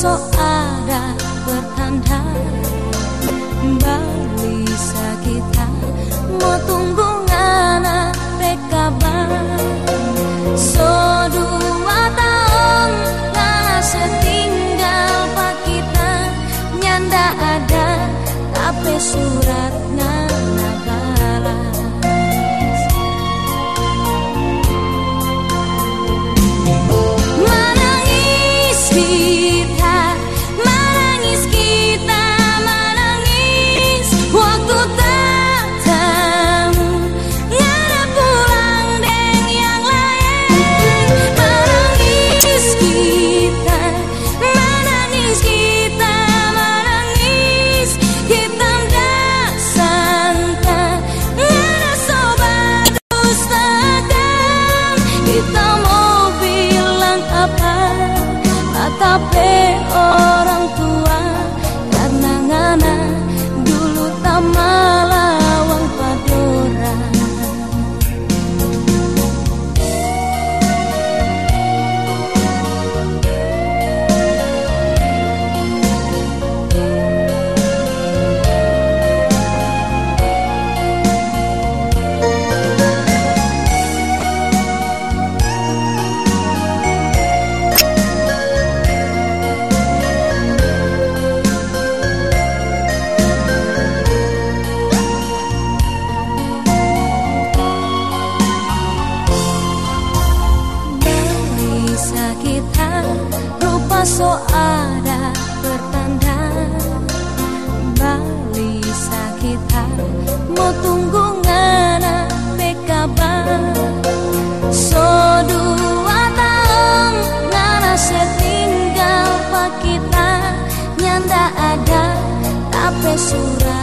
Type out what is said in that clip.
so ada pertanda Bali kita mau tunggu ngana pekabar So dua tahun ngana setinggal pak kita Nyanda ada tapi surat ngana Kita mau bilang apa? Tapi so ada pertanda. Balisa kita mau tunggu ngana bekabar so dua tahun ngana setinggal pak kita nyanda ada. Tapi surat